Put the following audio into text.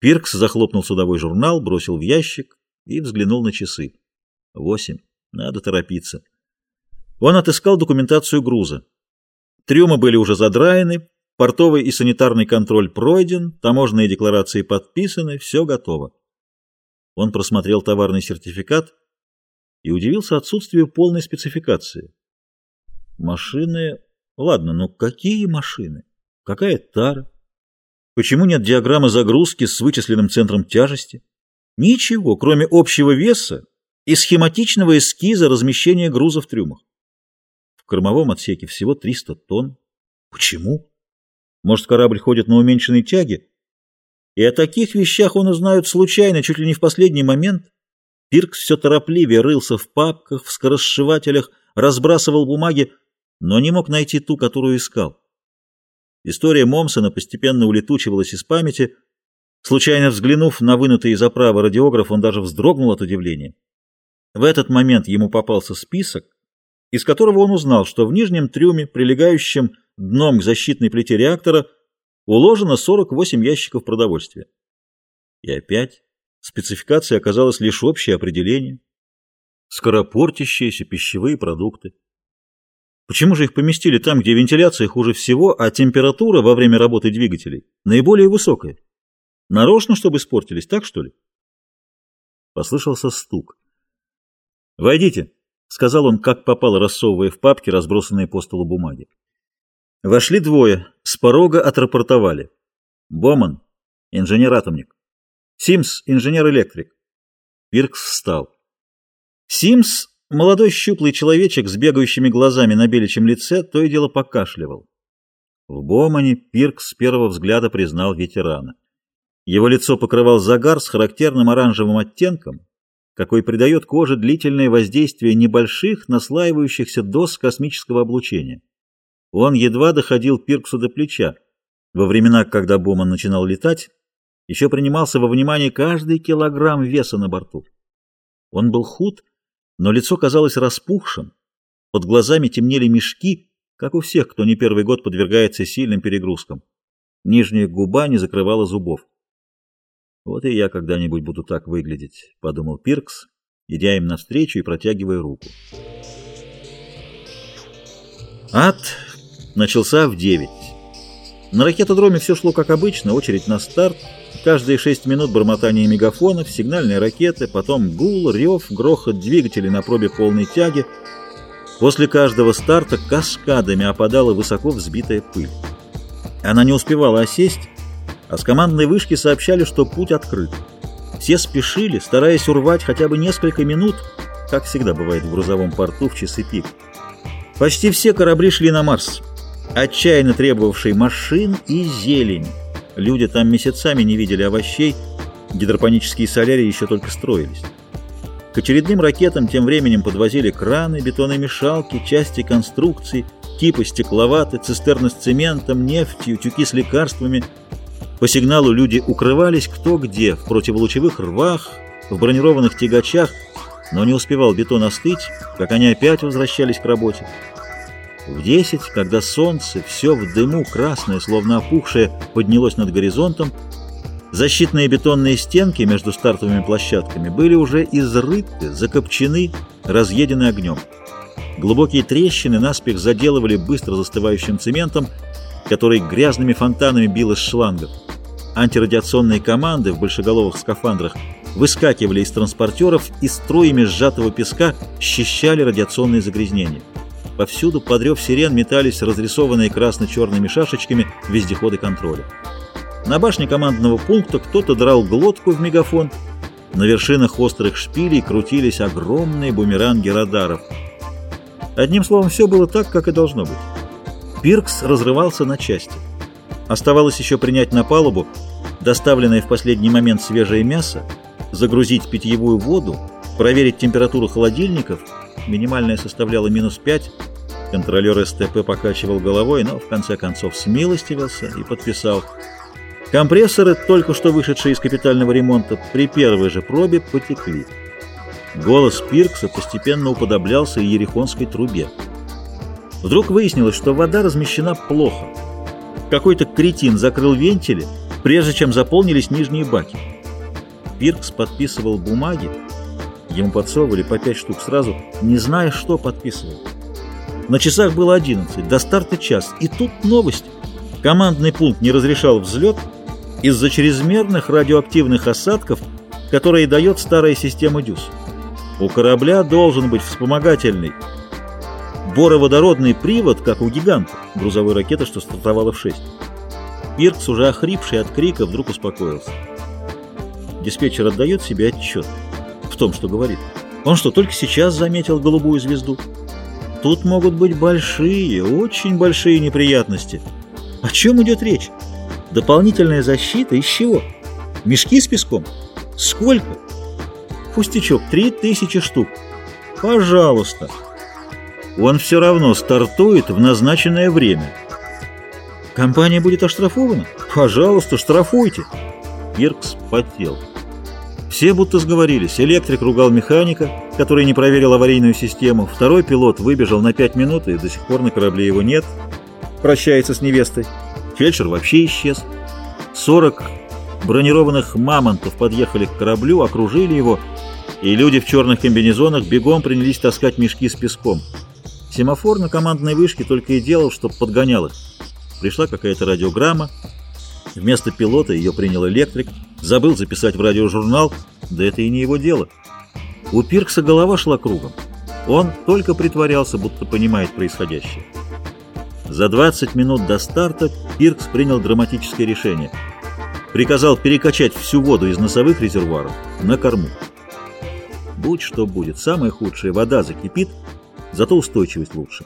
Пиркс захлопнул судовой журнал, бросил в ящик и взглянул на часы. Восемь. Надо торопиться. Он отыскал документацию груза. Трюмы были уже задраены, портовый и санитарный контроль пройден, таможенные декларации подписаны, все готово. Он просмотрел товарный сертификат и удивился отсутствию полной спецификации. Машины... Ладно, но какие машины? Какая тара? Почему нет диаграммы загрузки с вычисленным центром тяжести? Ничего, кроме общего веса и схематичного эскиза размещения груза в трюмах. В кормовом отсеке всего 300 тонн. Почему? Может, корабль ходит на уменьшенной тяге? И о таких вещах он узнает случайно, чуть ли не в последний момент. Пиркс все торопливее рылся в папках, в скоросшивателях, разбрасывал бумаги, но не мог найти ту, которую искал. История Момсона постепенно улетучивалась из памяти. Случайно взглянув на вынутый из оправы радиограф, он даже вздрогнул от удивления. В этот момент ему попался список, из которого он узнал, что в нижнем трюме, прилегающем дном к защитной плите реактора, уложено 48 ящиков продовольствия. И опять спецификация оказалась лишь общее определение. Скоропортящиеся пищевые продукты. Почему же их поместили там, где вентиляция хуже всего, а температура во время работы двигателей наиболее высокая? Нарочно, чтобы испортились, так что ли? Послышался стук. «Войдите», — сказал он, как попало, рассовывая в папки разбросанные по столу бумаги. Вошли двое, с порога отрапортовали. Боман, инженер-атомник. Симс, инженер-электрик. Пиркс встал. Симс Молодой щуплый человечек с бегающими глазами на беличьем лице то и дело покашливал. В Бомане Пирк с первого взгляда признал ветерана. Его лицо покрывал загар с характерным оранжевым оттенком, какой придает коже длительное воздействие небольших наслаивающихся доз космического облучения. Он едва доходил Пирксу до плеча. Во времена, когда Боман начинал летать, еще принимался во внимание каждый килограмм веса на борту. Он был худ но лицо казалось распухшим, под глазами темнели мешки, как у всех, кто не первый год подвергается сильным перегрузкам. Нижняя губа не закрывала зубов. «Вот и я когда-нибудь буду так выглядеть», — подумал Пиркс, идя им навстречу и протягивая руку. Ад начался в девять. На ракетодроме все шло как обычно, очередь на старт — Каждые шесть минут бормотание мегафонов, сигнальные ракеты, потом гул, рев, грохот двигателей на пробе полной тяги. После каждого старта каскадами опадала высоко взбитая пыль. Она не успевала осесть, а с командной вышки сообщали, что путь открыт. Все спешили, стараясь урвать хотя бы несколько минут, как всегда бывает в грузовом порту в часы пик. Почти все корабли шли на Марс, отчаянно требовавшие машин и зелень. Люди там месяцами не видели овощей, гидропонические солярии еще только строились. К очередным ракетам тем временем подвозили краны, бетономешалки, части конструкций, типы стекловаты, цистерны с цементом, нефтью, тюки с лекарствами. По сигналу люди укрывались кто где, в противолучевых рвах, в бронированных тягачах, но не успевал бетон остыть, как они опять возвращались к работе. В десять, когда солнце, все в дыму, красное, словно опухшее, поднялось над горизонтом, защитные бетонные стенки между стартовыми площадками были уже изрыты, закопчены, разъедены огнем. Глубокие трещины наспех заделывали быстро застывающим цементом, который грязными фонтанами бил из шлангов. Антирадиационные команды в большеголовых скафандрах выскакивали из транспортеров и струями сжатого песка счищали радиационные загрязнения. Повсюду, подрев сирен, метались разрисованные красно-черными шашечками вездеходы контроля. На башне командного пункта кто-то драл глотку в мегафон. На вершинах острых шпилей крутились огромные бумеранги радаров. Одним словом, все было так, как и должно быть. Пиркс разрывался на части. Оставалось еще принять на палубу доставленное в последний момент свежее мясо, загрузить питьевую воду, проверить температуру холодильников, минимальная составляла минус 5, Контролер СТП покачивал головой, но в конце концов смилостивился и подписал. Компрессоры, только что вышедшие из капитального ремонта, при первой же пробе потекли. Голос Пиркса постепенно уподоблялся ерехонской трубе. Вдруг выяснилось, что вода размещена плохо. Какой-то кретин закрыл вентили, прежде чем заполнились нижние баки. Пиркс подписывал бумаги, ему подсовывали по пять штук сразу, не зная, что подписывал. На часах было 11, до старта час, и тут новость. Командный пункт не разрешал взлет из-за чрезмерных радиоактивных осадков, которые дает старая система ДЮС. У корабля должен быть вспомогательный бороводородный привод, как у гиганта, грузовой ракеты, что стартовала в 6. Пиркс, уже охрипший от крика, вдруг успокоился. Диспетчер отдает себе отчет в том, что говорит. Он что, только сейчас заметил голубую звезду? Тут могут быть большие, очень большие неприятности. О чем идет речь? Дополнительная защита из чего? Мешки с песком? Сколько? Пустячок, три тысячи штук. Пожалуйста. Он все равно стартует в назначенное время. Компания будет оштрафована? Пожалуйста, штрафуйте. Пиркс потел. Все будто сговорились. Электрик ругал механика, который не проверил аварийную систему. Второй пилот выбежал на пять минут, и до сих пор на корабле его нет. Прощается с невестой. Фельдшер вообще исчез. Сорок бронированных мамонтов подъехали к кораблю, окружили его и люди в черных комбинезонах бегом принялись таскать мешки с песком. Семафор на командной вышке только и делал, что подгонял их. Пришла какая-то радиограмма. Вместо пилота ее принял электрик. Забыл записать в радиожурнал. Да это и не его дело. У Пиркса голова шла кругом. Он только притворялся, будто понимает происходящее. За 20 минут до старта Пиркс принял драматическое решение. Приказал перекачать всю воду из носовых резервуаров на корму. Будь что будет, самое худшее, вода закипит, зато устойчивость лучше.